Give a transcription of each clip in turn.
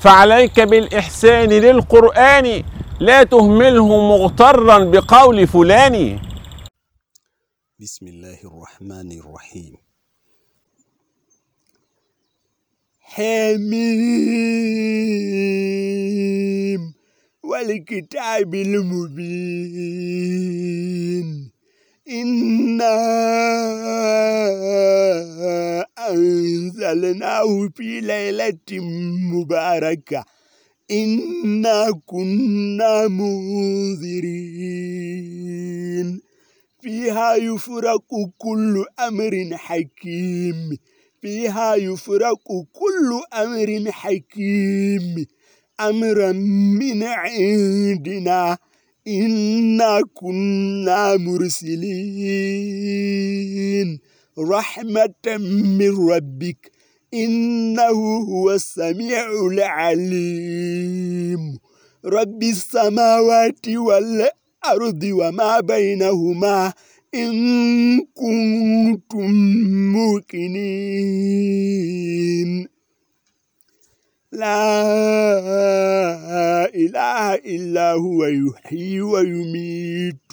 فعليك بالإحسان للقرآن لا تهمله مغترا بقول فلان. بسم الله الرحمن الرحيم. حميم والكتاب المبين. أنزلناه في ليلة مباركة. إنا كنا منذرين. فيها يفرق كل أمر حكيم. فيها يفرق كل أمر حكيم. أمرا من عندنا. إنا كنا مرسلين. رحمة من ربك. إنه هو السميع العليم. رب السماوات والأرض وما بينهما إن كنتم موقنين. لا إله إلا هو يحيي ويميت.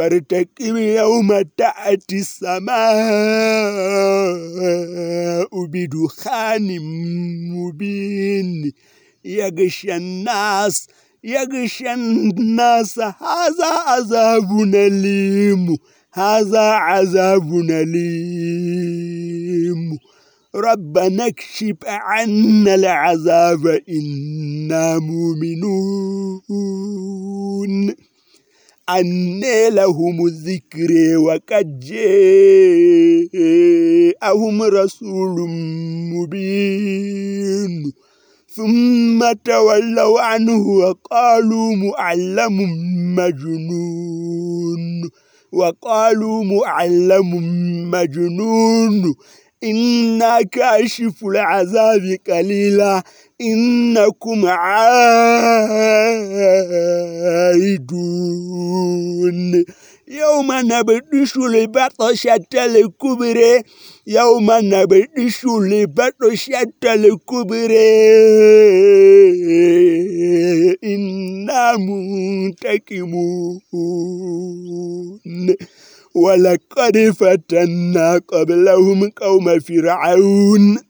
فارتقب يوم تأتي السماء بدخان مبين. يغشى الناس يغشى الناس. هذا عذاب أليم هذا عذاب أليم ربنا اكشف عنا العذاب إنا مؤمنون. أن لهم الذكر وقد جاءهم رسول مبين. ثم تولوا عنه وقالوا معلم مجنون. وقالوا معلم مجنون. إنا كاشف العذاب قليلا. إنكم عائدون. يوم نبدش البطشة الكبرى يوم نبدش البطشة الكبرى إنا منتكمون. ولقد فتنا قبلهم قوم فرعون.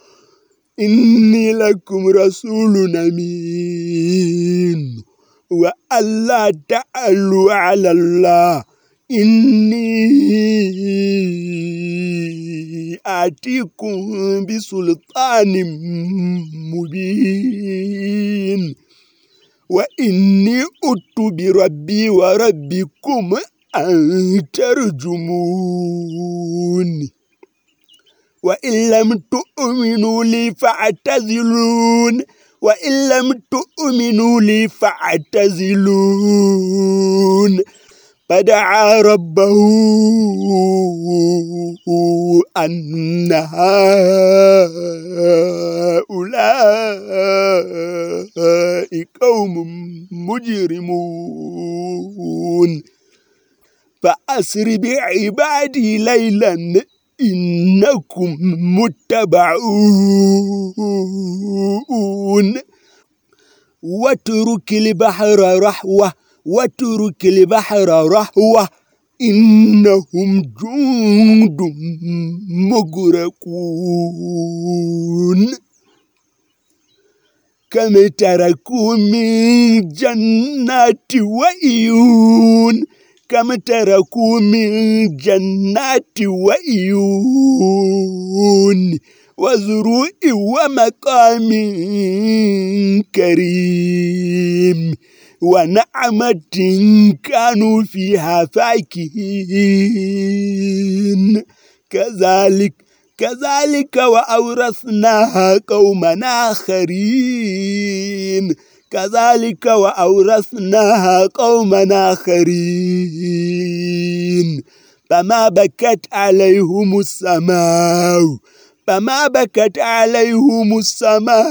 إني لكم رسول أمين. وألا تعلوا على الله. إني آتيكم بسلطان مبين. وإني أت بربي وربكم أن ترجمون. وإن لم تؤمنوا لي فاعتزلون. وإن لم تؤمنوا لي فاعتزلون. فدعا ربه أن هؤلاء قوم مجرمون. فأسر بعبادي ليلا إنكم متبعون. واترك البحر رحوة واترك البحر رحوة. إنهم جند مغرقون. كم تركوا من جنات وعيون. كم تركوا من جنات وعيون وزروع ومقام كريم ونعمة كانوا فيها فاكهين. كذلك كذلك وأورثناها قومنا آخرين. كذلك وأورثناها قومنا آخرين. فما بكت عليهم السماء فما بكت عليهم السماء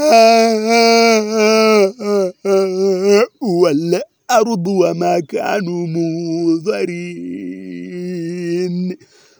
والأرض وما كانوا منذرين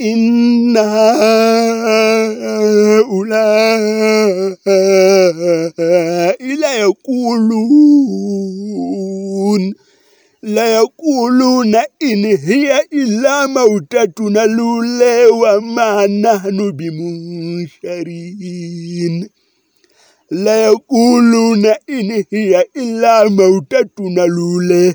إن هؤلاء ليقولون ليقولون إن هي إلا موتتنا الأولى وما نحن بمنشرين ليقولون إن هي إلا موتتنا الأولى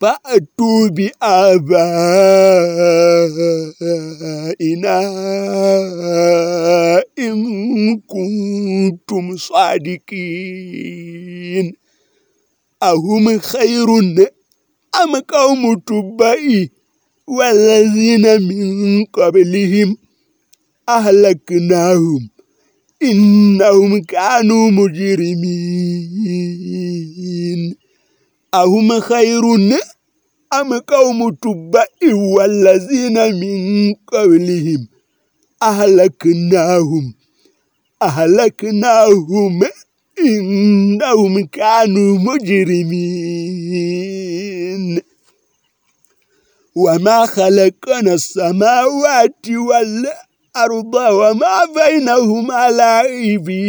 فأتوا بآبائنا إن كنتم صادقين. أهم خير أم قوم تبعي والذين من قبلهم أهلكناهم إنهم كانوا مجرمين. أهم خير أم قوم تبع والذين من قبلهم أهلكناهم؟ أهلكناهم إنهم كانوا مجرمين. وما خلقنا السماوات والأرض وما بينهما لاعبين.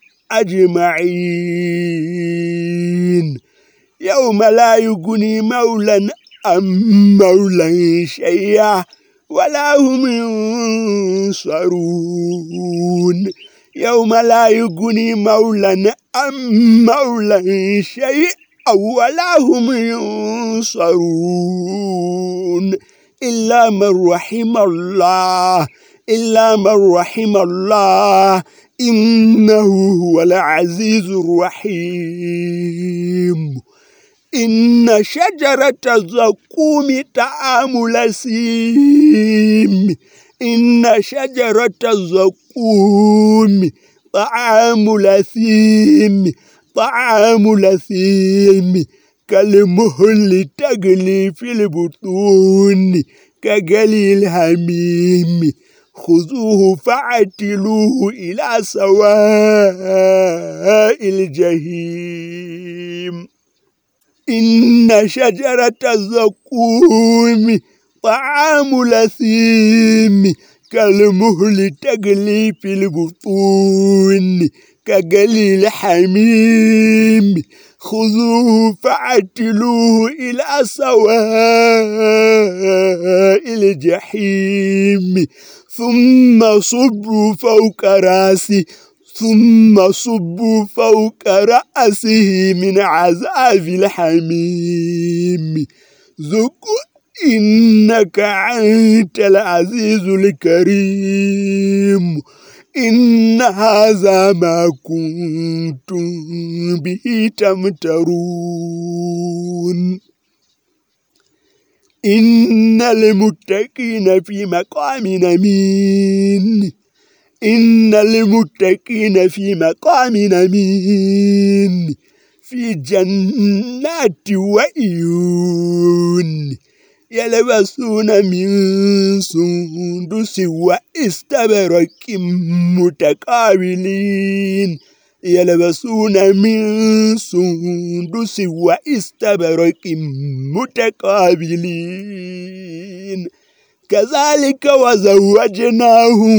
أجمعين. يوم لا يغني مولا أم مولا شيئا ولا هم ينصرون. يوم لا يغني مولا أم مولا شيئا ولا هم ينصرون. إلا من رحم الله إلا من رحم الله إنه هو العزيز الرحيم. إن شجرة الزقوم طعام لسيم إن شجرة الزقوم طعام لثيم طعام لثيم كالمهل تغلي في البطون كغلي الحميم خذوه فاعتلوه إلى سواء الجحيم. إن شجرة الزقوم طعام لثيم كالمهل تغلي في البطون كغلي الحميم خذوه فاعتلوه إلى سواء الجحيم ثم صبوا فوق راسي ثم صبوا فوق رأسه من عذاب الحميم. ذق إنك أنت العزيز الكريم. إن هذا ما كنتم به تمترون. إن المتقين في مقام أمين. إن المتقين في مقام أمين. في جنات وعيون. يلبسون من سندس واستبرق متقابلين يلبسون من سندس واستبرق متقابلين كذلك وزوجناهم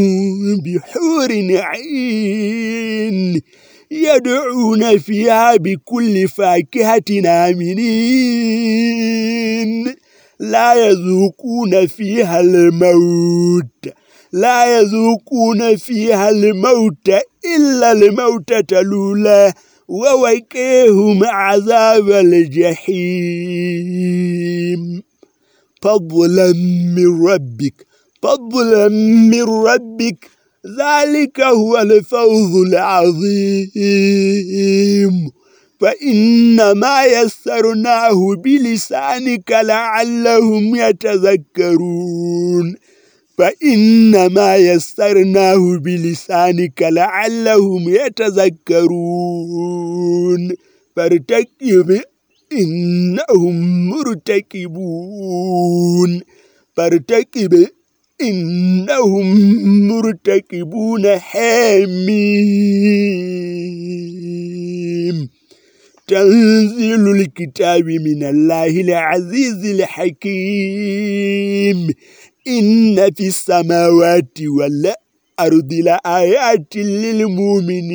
بحور عين يدعون فيها بكل فاكهة آمنين لا يذوقون فيها الموت. لا يذوقون فيها الموت إلا الموتة الأولى ووكيهم عذاب الجحيم. فضلا من ربك فضلا من ربك ذلك هو الفوز العظيم. فإنما يسرناه بلسانك لعلهم يتذكرون. فإنما يسرناه بلسانك لعلهم يتذكرون. فارتكب إنهم مرتكبون. فارتكب إنهم مرتكبون. حميم. تنزيل الكتاب من الله العزيز الحكيم. إن في السماوات والأرض لآيات للمؤمنين.